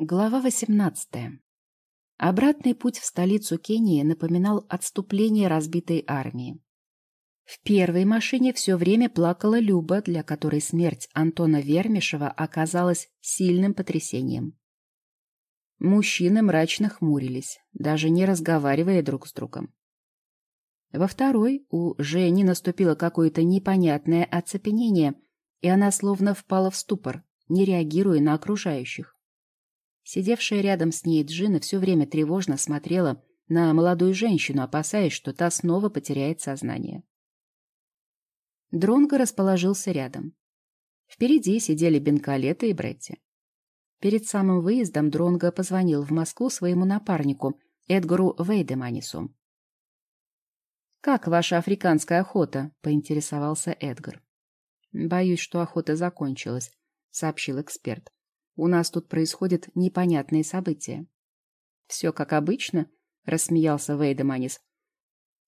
Глава 18. Обратный путь в столицу Кении напоминал отступление разбитой армии. В первой машине все время плакала Люба, для которой смерть Антона Вермишева оказалась сильным потрясением. Мужчины мрачно хмурились, даже не разговаривая друг с другом. Во второй у Жени наступило какое-то непонятное оцепенение, и она словно впала в ступор, не реагируя на окружающих. Сидевшая рядом с ней Джина все время тревожно смотрела на молодую женщину, опасаясь, что та снова потеряет сознание. Дронго расположился рядом. Впереди сидели Бенкалета и Бретти. Перед самым выездом Дронго позвонил в Москву своему напарнику Эдгару Вейдеманису. «Как ваша африканская охота?» — поинтересовался Эдгар. «Боюсь, что охота закончилась», — сообщил эксперт. У нас тут происходят непонятные события. Все как обычно, рассмеялся Вейдеманис.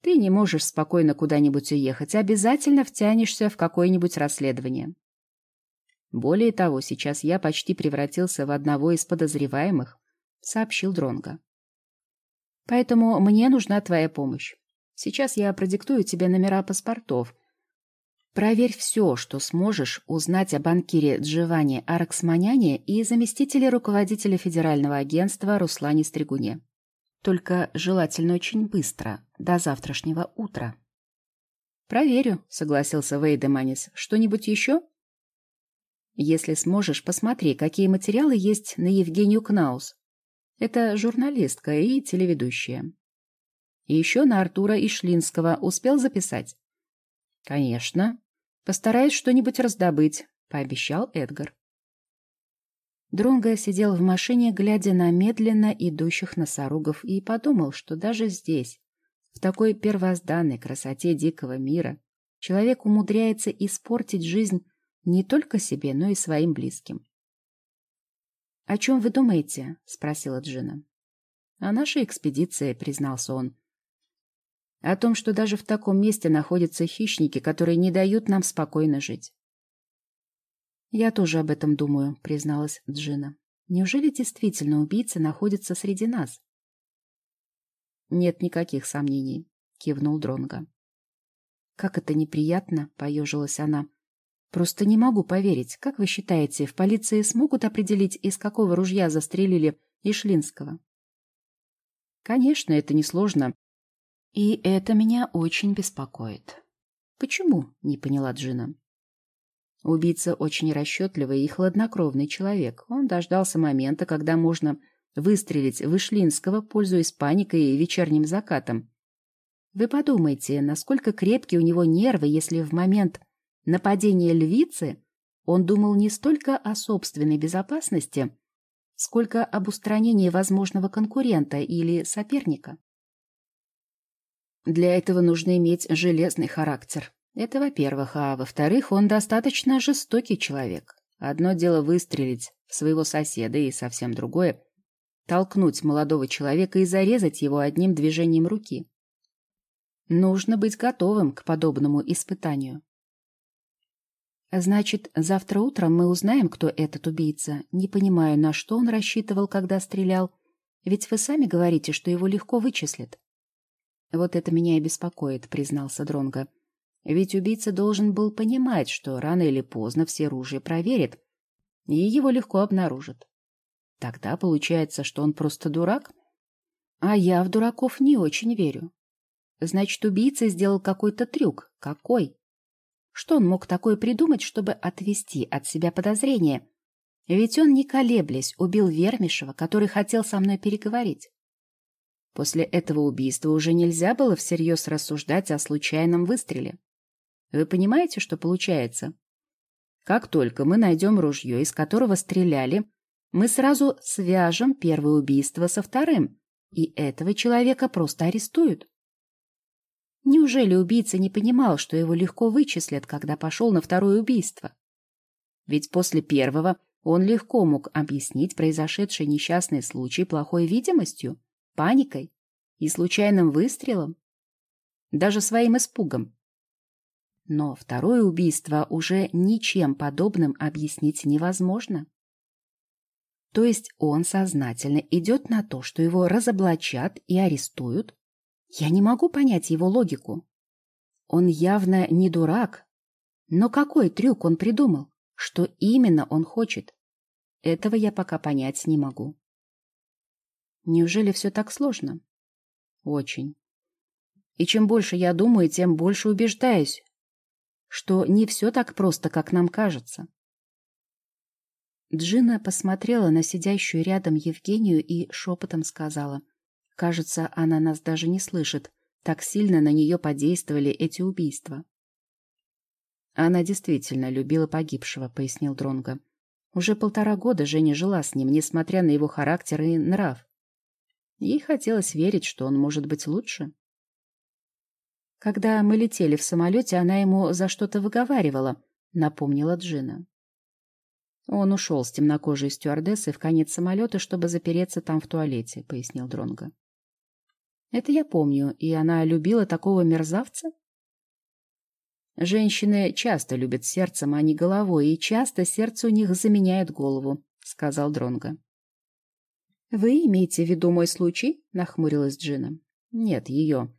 Ты не можешь спокойно куда-нибудь уехать, обязательно втянешься в какое-нибудь расследование. Более того, сейчас я почти превратился в одного из подозреваемых, сообщил Дронга. Поэтому мне нужна твоя помощь. Сейчас я продиктую тебе номера паспортов, Проверь все, что сможешь узнать о банкире Джованни Араксманяне и заместителе руководителя федерального агентства Руслане Стригуне. Только желательно очень быстро, до завтрашнего утра. «Проверю», — согласился Вейдеманис. «Что-нибудь еще?» «Если сможешь, посмотри, какие материалы есть на Евгению Кнаус. Это журналистка и телеведущая. И еще на Артура Ишлинского успел записать?» «Конечно. Постараюсь что-нибудь раздобыть», — пообещал Эдгар. Дронго сидел в машине, глядя на медленно идущих носорогов, и подумал, что даже здесь, в такой первозданной красоте дикого мира, человек умудряется испортить жизнь не только себе, но и своим близким. «О чем вы думаете?» — спросила Джина. «О нашей экспедиции», — признался он. О том, что даже в таком месте находятся хищники, которые не дают нам спокойно жить. «Я тоже об этом думаю», — призналась Джина. «Неужели действительно убийца находится среди нас?» «Нет никаких сомнений», — кивнул Дронга. «Как это неприятно», — поежилась она. «Просто не могу поверить. Как вы считаете, в полиции смогут определить, из какого ружья застрелили Ишлинского?» «Конечно, это несложно. И это меня очень беспокоит. Почему? Не поняла Джина. Убийца очень расчетливый и хладнокровный человек. Он дождался момента, когда можно выстрелить в Ишлинского, пользуясь паникой и вечерним закатом. Вы подумайте, насколько крепкие у него нервы, если в момент нападения львицы он думал не столько о собственной безопасности, сколько об устранении возможного конкурента или соперника. Для этого нужно иметь железный характер. Это во-первых. А во-вторых, он достаточно жестокий человек. Одно дело выстрелить в своего соседа, и совсем другое — толкнуть молодого человека и зарезать его одним движением руки. Нужно быть готовым к подобному испытанию. Значит, завтра утром мы узнаем, кто этот убийца. Не понимаю, на что он рассчитывал, когда стрелял. Ведь вы сами говорите, что его легко вычислят. Вот это меня и беспокоит, признался Дронго. Ведь убийца должен был понимать, что рано или поздно все ружья проверят, и его легко обнаружат. Тогда получается, что он просто дурак? А я в дураков не очень верю. Значит, убийца сделал какой-то трюк. Какой? Что он мог такое придумать, чтобы отвести от себя подозрения? Ведь он, не колеблясь, убил Вермишева, который хотел со мной переговорить. После этого убийства уже нельзя было всерьез рассуждать о случайном выстреле. Вы понимаете, что получается? Как только мы найдем ружье, из которого стреляли, мы сразу свяжем первое убийство со вторым, и этого человека просто арестуют. Неужели убийца не понимал, что его легко вычислят, когда пошел на второе убийство? Ведь после первого он легко мог объяснить произошедший несчастный случай плохой видимостью, паникой и случайным выстрелом, даже своим испугом. Но второе убийство уже ничем подобным объяснить невозможно. То есть он сознательно идет на то, что его разоблачат и арестуют? Я не могу понять его логику. Он явно не дурак. Но какой трюк он придумал? Что именно он хочет? Этого я пока понять не могу. Неужели все так сложно? Очень. И чем больше я думаю, тем больше убеждаюсь, что не все так просто, как нам кажется. Джина посмотрела на сидящую рядом Евгению и шепотом сказала. Кажется, она нас даже не слышит. Так сильно на нее подействовали эти убийства. Она действительно любила погибшего, пояснил Дронго. Уже полтора года Женя жила с ним, несмотря на его характер и нрав. Ей хотелось верить, что он может быть лучше. Когда мы летели в самолете, она ему за что-то выговаривала, напомнила Джина. Он ушел с темнокожей стюардессой в конец самолета, чтобы запереться там в туалете, пояснил Дронго. Это я помню, и она любила такого мерзавца? Женщины часто любят сердцем, а не головой, и часто сердце у них заменяет голову, сказал Дронго. Вы имеете в виду мой случай? нахмурилась Джина. Нет, ее.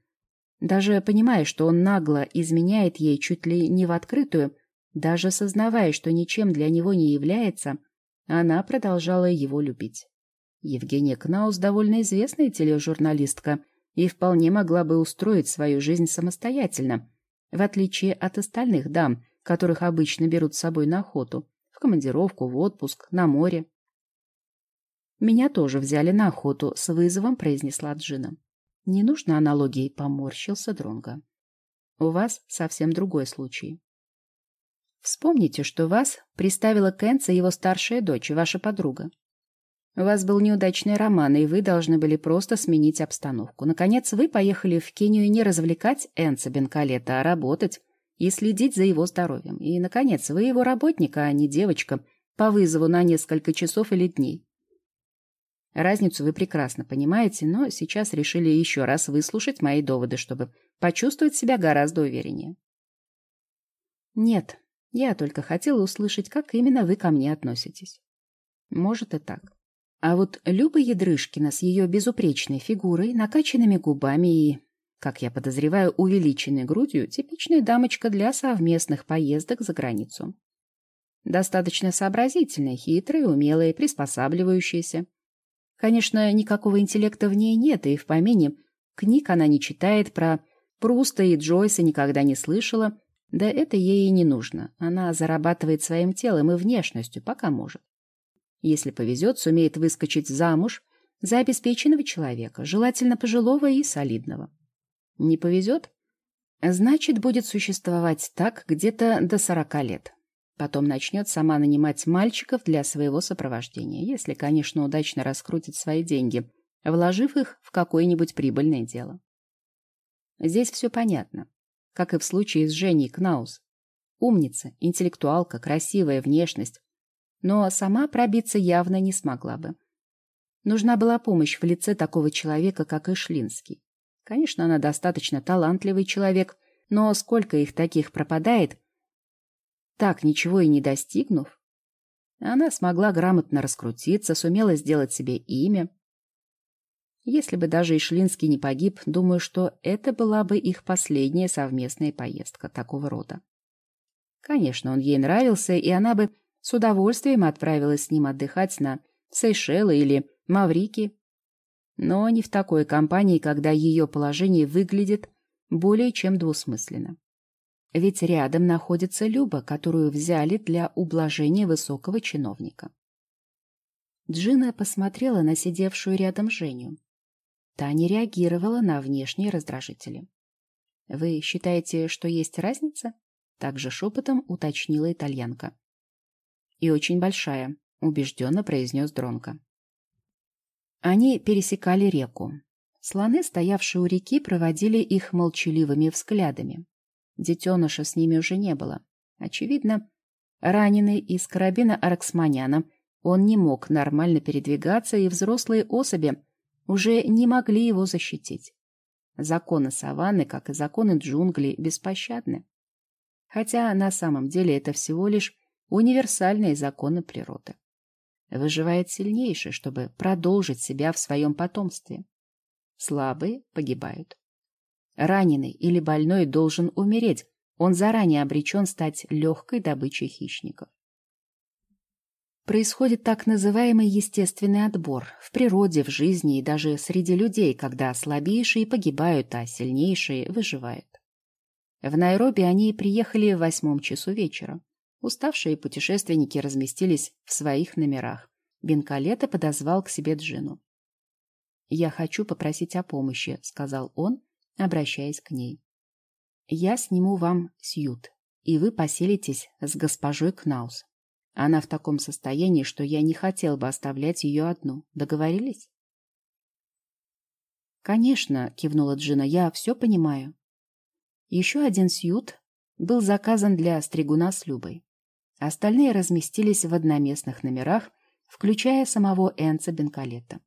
Даже понимая, что он нагло изменяет ей чуть ли не в открытую, даже сознавая, что ничем для него не является, она продолжала его любить. Евгения Кнаус довольно известная тележурналистка и вполне могла бы устроить свою жизнь самостоятельно, в отличие от остальных дам, которых обычно берут с собой на охоту, в командировку, в отпуск, на море. «Меня тоже взяли на охоту», — с вызовом произнесла Джина. «Не нужно аналогии», — поморщился Дронга. «У вас совсем другой случай. Вспомните, что вас приставила Кэнса его старшая дочь, ваша подруга. У вас был неудачный роман, и вы должны были просто сменить обстановку. Наконец, вы поехали в Кению не развлекать Энца Бенкалета, а работать и следить за его здоровьем. И, наконец, вы его работник, а не девочка, по вызову на несколько часов или дней. Разницу вы прекрасно понимаете, но сейчас решили еще раз выслушать мои доводы, чтобы почувствовать себя гораздо увереннее. Нет, я только хотела услышать, как именно вы ко мне относитесь. Может и так. А вот Люба Ядрышкина с ее безупречной фигурой, накачанными губами и, как я подозреваю, увеличенной грудью, типичная дамочка для совместных поездок за границу. Достаточно сообразительная, хитрая, умелая, приспосабливающаяся. Конечно, никакого интеллекта в ней нет, и в помине книг она не читает, про Пруста и Джойса никогда не слышала, да это ей и не нужно. Она зарабатывает своим телом и внешностью, пока может. Если повезет, сумеет выскочить замуж за обеспеченного человека, желательно пожилого и солидного. Не повезет? Значит, будет существовать так где-то до сорока лет. Потом начнет сама нанимать мальчиков для своего сопровождения, если, конечно, удачно раскрутит свои деньги, вложив их в какое-нибудь прибыльное дело. Здесь все понятно как и в случае с Женей Кнаус. Умница, интеллектуалка, красивая внешность. Но сама пробиться явно не смогла бы. Нужна была помощь в лице такого человека, как Ишлинский. Конечно, она достаточно талантливый человек, но сколько их таких пропадает, так ничего и не достигнув. Она смогла грамотно раскрутиться, сумела сделать себе имя, если бы даже Ишлинский не погиб, думаю, что это была бы их последняя совместная поездка такого рода. Конечно, он ей нравился, и она бы с удовольствием отправилась с ним отдыхать на Сейшелы или Маврики, но не в такой компании, когда ее положение выглядит более чем двусмысленно. Ведь рядом находится Люба, которую взяли для ублажения высокого чиновника. Джина посмотрела на сидевшую рядом Женю. Та не реагировала на внешние раздражители. «Вы считаете, что есть разница?» Также шепотом уточнила итальянка. «И очень большая», — убежденно произнес Дронко. Они пересекали реку. Слоны, стоявшие у реки, проводили их молчаливыми взглядами. Детеныша с ними уже не было. Очевидно, раненый из карабина Араксманяна, он не мог нормально передвигаться, и взрослые особи уже не могли его защитить. Законы саванны, как и законы джунглей, беспощадны. Хотя на самом деле это всего лишь универсальные законы природы. Выживает сильнейший, чтобы продолжить себя в своем потомстве. Слабые погибают. Раненый или больной должен умереть, он заранее обречен стать легкой добычей хищников. Происходит так называемый естественный отбор в природе, в жизни и даже среди людей, когда слабейшие погибают, а сильнейшие выживают. В Найроби они приехали в восьмом часу вечера. Уставшие путешественники разместились в своих номерах. Бенкалета подозвал к себе Джину. «Я хочу попросить о помощи», — сказал он, обращаясь к ней. «Я сниму вам сьют, и вы поселитесь с госпожой Кнаус. Она в таком состоянии, что я не хотел бы оставлять ее одну. Договорились?» «Конечно», — кивнула Джина, — «я все понимаю». Еще один сьют был заказан для стригуна с Любой. Остальные разместились в одноместных номерах, включая самого Энца Бенкалета.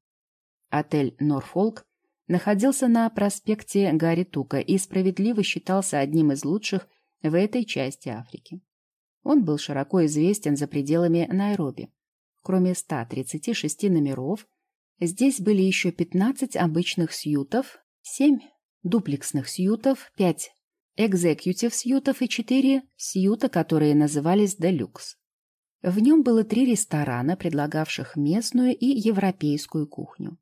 Отель «Норфолк» находился на проспекте Гарри Тука и справедливо считался одним из лучших в этой части Африки. Он был широко известен за пределами Найроби. Кроме 136 номеров, здесь были еще 15 обычных сьютов, 7 дуплексных сьютов, 5 экзекьютив сьютов и 4 сьюта, которые назывались «Делюкс». В нем было три ресторана, предлагавших местную и европейскую кухню.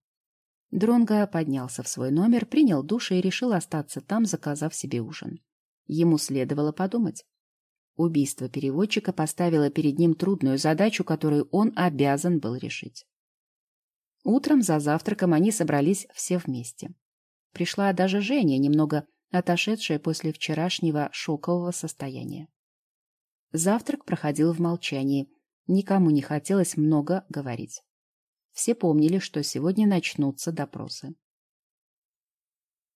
Дронго поднялся в свой номер, принял душ и решил остаться там, заказав себе ужин. Ему следовало подумать. Убийство переводчика поставило перед ним трудную задачу, которую он обязан был решить. Утром за завтраком они собрались все вместе. Пришла даже Женя, немного отошедшая после вчерашнего шокового состояния. Завтрак проходил в молчании. Никому не хотелось много говорить. Все помнили, что сегодня начнутся допросы.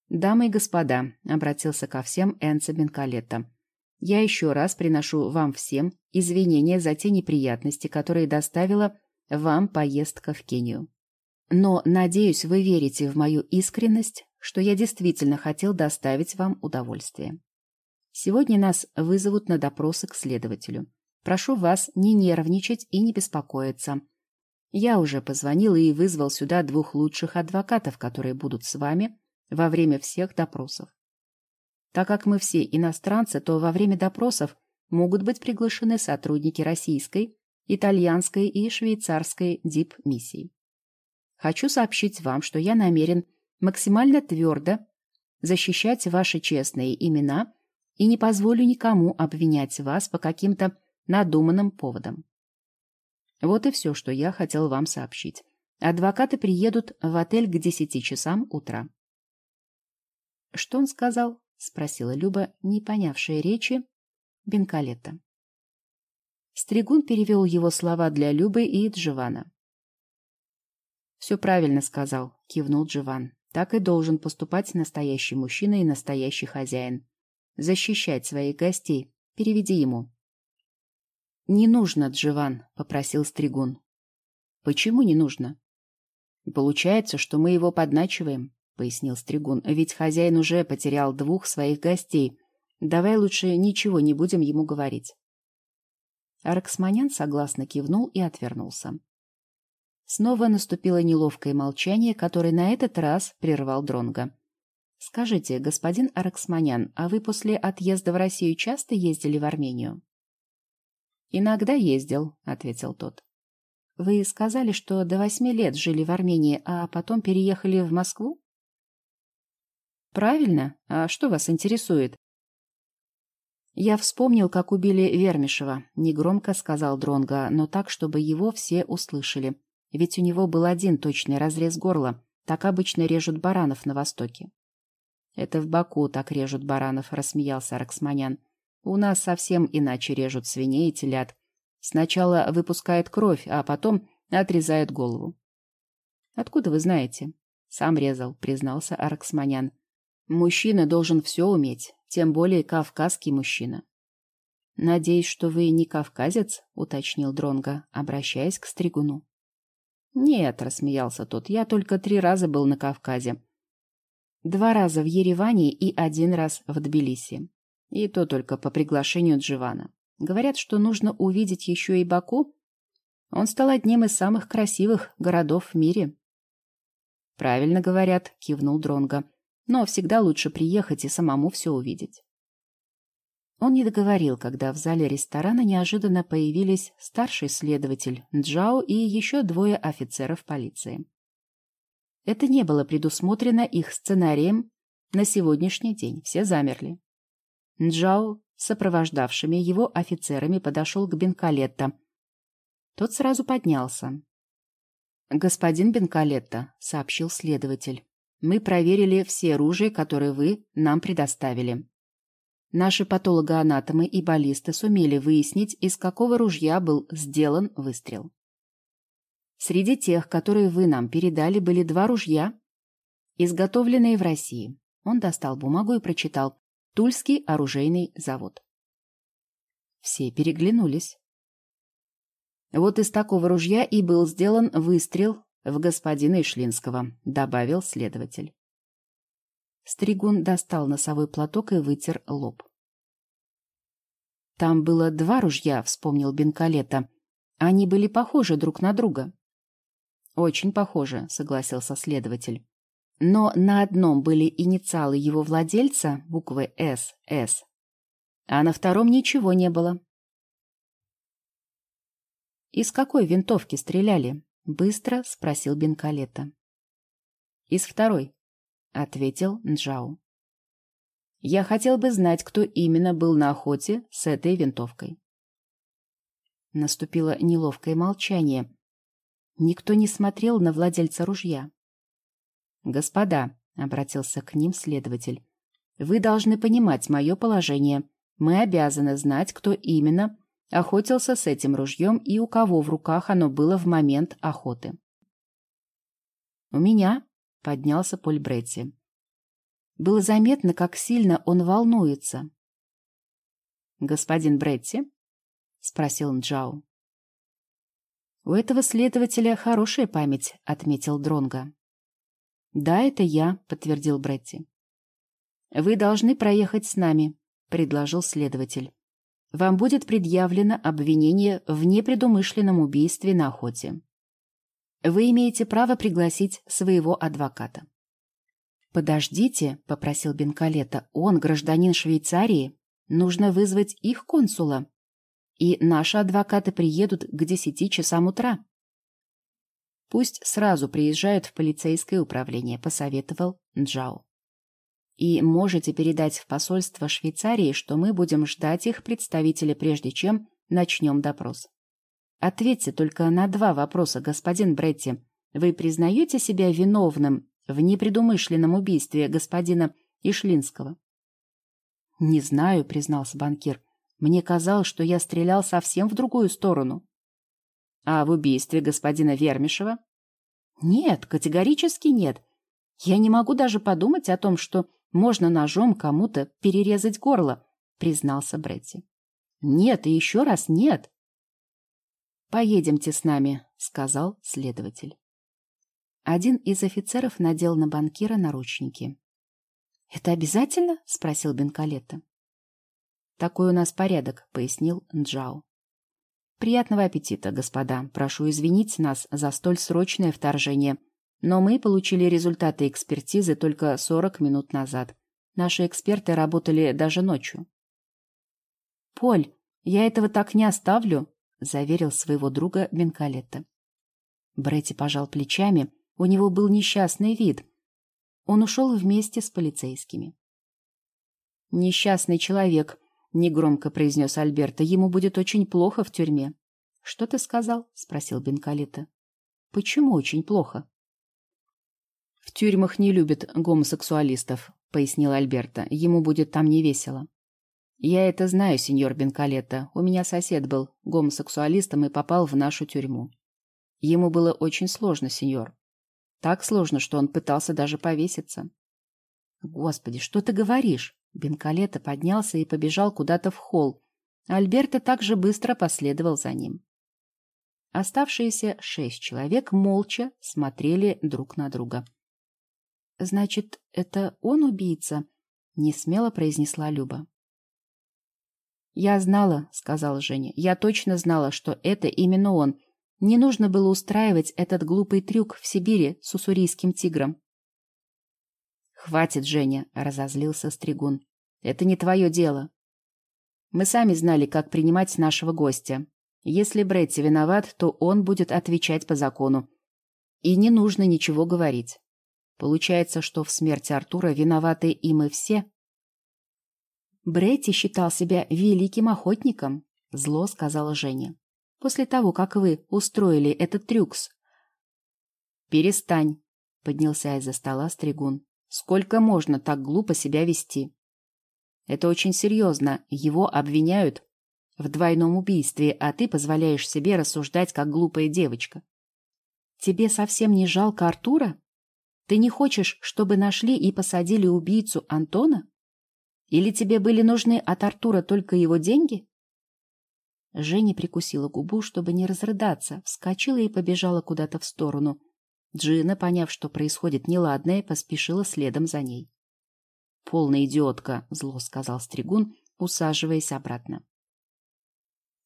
«Дамы и господа», — обратился ко всем Энце Бенкалетто, я еще раз приношу вам всем извинения за те неприятности, которые доставила вам поездка в Кению. Но, надеюсь, вы верите в мою искренность, что я действительно хотел доставить вам удовольствие. Сегодня нас вызовут на допросы к следователю. Прошу вас не нервничать и не беспокоиться. Я уже позвонил и вызвал сюда двух лучших адвокатов, которые будут с вами во время всех допросов. Так как мы все иностранцы, то во время допросов могут быть приглашены сотрудники российской, итальянской и швейцарской дип-миссий. Хочу сообщить вам, что я намерен максимально твердо защищать ваши честные имена и не позволю никому обвинять вас по каким-то надуманным поводам. Вот и все, что я хотел вам сообщить. Адвокаты приедут в отель к десяти часам утра. Что он сказал? — спросила Люба, не понявшая речи Бенкалета. Стригун перевел его слова для Любы и Дживана. «Все правильно сказал», — кивнул Дживан. «Так и должен поступать настоящий мужчина и настоящий хозяин. Защищать своих гостей. Переведи ему». «Не нужно, Дживан», — попросил Стригун. «Почему не нужно?» «Получается, что мы его подначиваем. — пояснил Стригун. — Ведь хозяин уже потерял двух своих гостей. Давай лучше ничего не будем ему говорить. Арксманян согласно кивнул и отвернулся. Снова наступило неловкое молчание, которое на этот раз прервал Дронга. Скажите, господин Арксманян, а вы после отъезда в Россию часто ездили в Армению? Иногда ездил, ответил тот. Вы сказали, что до восьми лет жили в Армении, а потом переехали в Москву? Правильно? А что вас интересует? Я вспомнил, как убили Вермишева, негромко сказал Дронга, но так, чтобы его все услышали. Ведь у него был один точный разрез горла. Так обычно режут баранов на Востоке. Это в Баку так режут баранов, рассмеялся Араксманян. У нас совсем иначе режут свиней и телят. Сначала выпускают кровь, а потом отрезают голову. Откуда вы знаете? Сам резал, признался Араксманян. Мужчина должен все уметь, тем более кавказский мужчина. Надеюсь, что вы не кавказец, уточнил Дронга, обращаясь к Стригуну. Нет, рассмеялся тот. Я только три раза был на Кавказе. Два раза в Ереване и один раз в Тбилиси. И то только по приглашению Дживана. Говорят, что нужно увидеть еще и Баку. Он стал одним из самых красивых городов в мире. Правильно говорят, кивнул Дронга. Но всегда лучше приехать и самому все увидеть. Он не договорил, когда в зале ресторана неожиданно появились старший следователь Джао и еще двое офицеров полиции. Это не было предусмотрено их сценарием на сегодняшний день. Все замерли. Джао с сопровождавшими его офицерами подошел к Бенкалетто. Тот сразу поднялся. «Господин Бенкалетто», — сообщил следователь, — «мы проверили все оружия, которые вы нам предоставили. Наши патологоанатомы и баллисты сумели выяснить, из какого ружья был сделан выстрел. Среди тех, которые вы нам передали, были два ружья, изготовленные в России. Он достал бумагу и прочитал «Тульский оружейный завод». Все переглянулись. Вот из такого ружья и был сделан выстрел в господина Ишлинского, добавил следователь. Стригун достал носовой платок и вытер лоб. «Там было два ружья», — вспомнил Бенкалета. «Они были похожи друг на друга». «Очень похожи», — согласился следователь. «Но на одном были инициалы его владельца, буквы «СС», а на втором ничего не было». «Из какой винтовки стреляли?» — быстро спросил Бенкалета. «Из второй», ответил Нджао. Я хотел бы знать, кто именно был на охоте с этой винтовкой. Наступило неловкое молчание. Никто не смотрел на владельца ружья. «Господа», — обратился к ним следователь, — «вы должны понимать мое положение. Мы обязаны знать, кто именно охотился с этим ружьем и у кого в руках оно было в момент охоты». «У меня», поднялся Поль Бретти. Было заметно, как сильно он волнуется. «Господин Бретти?» — спросил Нджао. «У этого следователя хорошая память», — отметил Дронга. «Да, это я», — подтвердил Бретти. «Вы должны проехать с нами», — предложил следователь. «Вам будет предъявлено обвинение в непредумышленном убийстве на охоте. Вы имеете право пригласить своего адвоката. «Подождите», — попросил Бенкалета, — «он гражданин Швейцарии. Нужно вызвать их консула. И наши адвокаты приедут к десяти часам утра». «Пусть сразу приезжают в полицейское управление», — посоветовал Джао. «И можете передать в посольство Швейцарии, что мы будем ждать их представителя, прежде чем начнем допрос». Ответьте только на два вопроса, господин Бретти. Вы признаете себя виновным в непредумышленном убийстве господина Ишлинского? — Не знаю, — признался банкир. Мне казалось, что я стрелял совсем в другую сторону. — А в убийстве господина Вермишева? — Нет, категорически нет. Я не могу даже подумать о том, что можно ножом кому-то перерезать горло, — признался Бретти. — Нет, и еще раз нет. «Поедемте с нами», — сказал следователь. Один из офицеров надел на банкира наручники. «Это обязательно?» — спросил Бенкалетто. «Такой у нас порядок», — пояснил Нджао. «Приятного аппетита, господа. Прошу извинить нас за столь срочное вторжение, но мы получили результаты экспертизы только 40 минут назад. Наши эксперты работали даже ночью». «Поль, я этого так не оставлю», — заверил своего друга Бенкалетто. Бретти пожал плечами, у него был несчастный вид. Он ушел вместе с полицейскими. «Несчастный человек», — негромко произнес Альберто, — «ему будет очень плохо в тюрьме». «Что ты сказал?» — спросил Бенкалетто. «Почему очень плохо?» «В тюрьмах не любят гомосексуалистов», — пояснил Альберто. «Ему будет там невесело». «Я это знаю, сеньор Бенкалетто. У меня сосед был гомосексуалистом и попал в нашу тюрьму. Ему было очень сложно, сеньор. Так сложно, что он пытался даже повеситься». «Господи, что ты говоришь?» Бенкалетто поднялся и побежал куда-то в холл. Альберто также быстро последовал за ним. Оставшиеся шесть человек молча смотрели друг на друга. «Значит, это он убийца?» — несмело произнесла Люба. «Я знала», — сказала Женя. «Я точно знала, что это именно он. Не нужно было устраивать этот глупый трюк в Сибири с уссурийским тигром. «Хватит, Женя», — разозлился Стригун. «Это не твое дело. Мы сами знали, как принимать нашего гостя. Если Бретти виноват, то он будет отвечать по закону. И не нужно ничего говорить. Получается, что в смерти Артура виноваты и мы все. Бретти считал себя великим охотником, зло сказала Женя. После того, как вы устроили этот трюкс. Перестань, поднялся из-за стола Стригун. Сколько можно так глупо себя вести? Это очень серьезно. Его обвиняют в двойном убийстве, а ты позволяешь себе рассуждать, как глупая девочка. Тебе совсем не жалко Артура? Ты не хочешь, чтобы нашли и посадили убийцу Антона? Или тебе были нужны от Артура только его деньги? Женя прикусила губу, чтобы не разрыдаться, вскочила и побежала куда-то в сторону. Джина, поняв, что происходит неладное, поспешила следом за ней. «Полная идиотка», — зло сказал Стригун, усаживаясь обратно.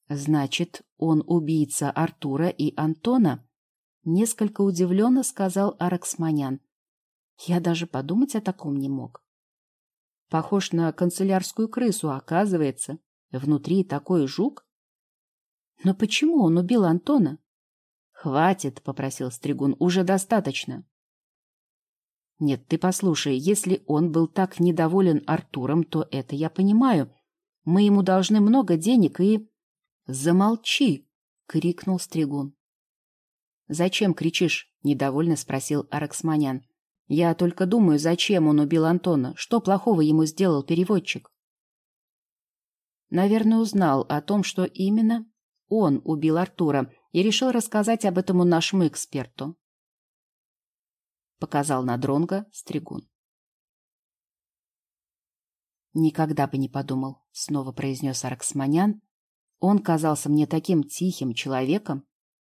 «Значит, он убийца Артура и Антона?» Несколько удивленно сказал Араксманян. Я даже подумать о таком не мог. Похож на канцелярскую крысу, оказывается. Внутри такой жук. Но почему он убил Антона? Хватит, попросил Стригун, уже достаточно. Нет, ты послушай, если он был так недоволен Артуром, то это я понимаю. Мы ему должны много денег и... Замолчи, крикнул Стригун. Зачем кричишь? недовольно спросил Араксманян. Я только думаю, зачем он убил Антона, что плохого ему сделал переводчик. Наверное, узнал о том, что именно он убил Артура и решил рассказать об этом нашему эксперту. Показал на Дронга Стригун. Никогда бы не подумал, снова произнес Араксманян. Он казался мне таким тихим человеком.